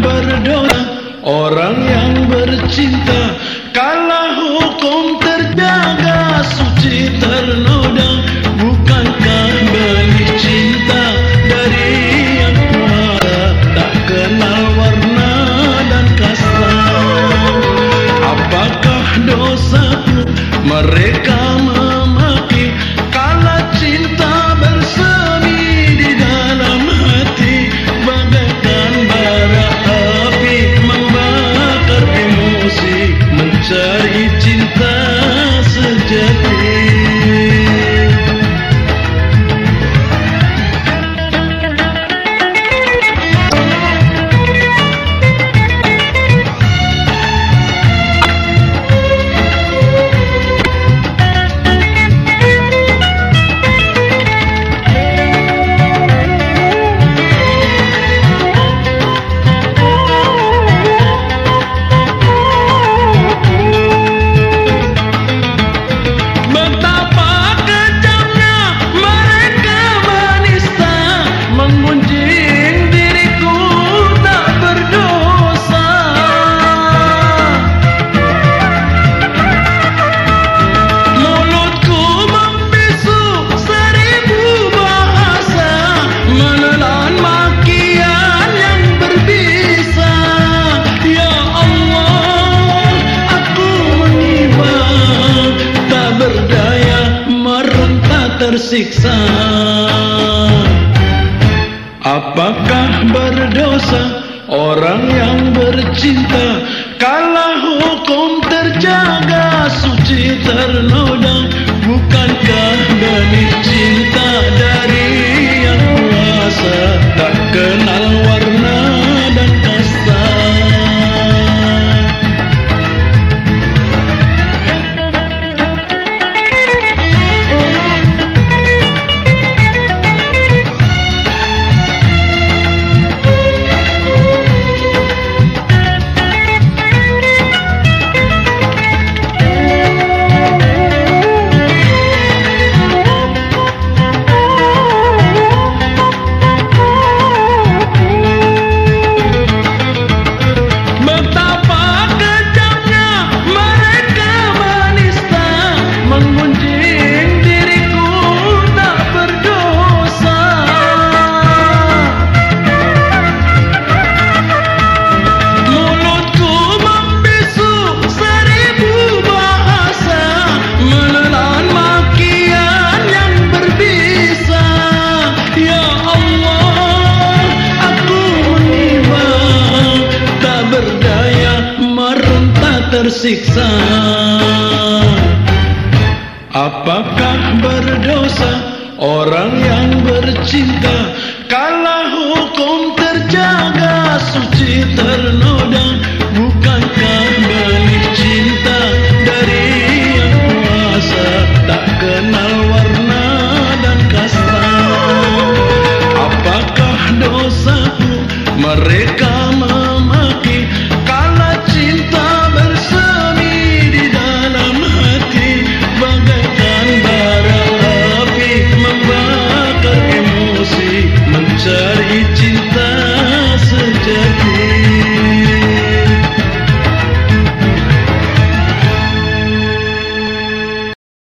Berdoa. Orang yang bercinta Kala hukum terjaga. Suci ternoda Bukankah benih cinta dari yang kuasa? Tak kenal warna dan kasta. Apakah dosaku mereka tersiksa. Apakah berdosa orang yang bercinta? Kala hukum terjaga suci ternoda Bukankah benih cinta dari tersiksa. Apakah berdosa orang yang bercinta? Kala hukum terjaga suci ternoda. Bukankah benih cinta dari yang kuasa? Tak kenal warna dan kasta. Apakah dosaku mereka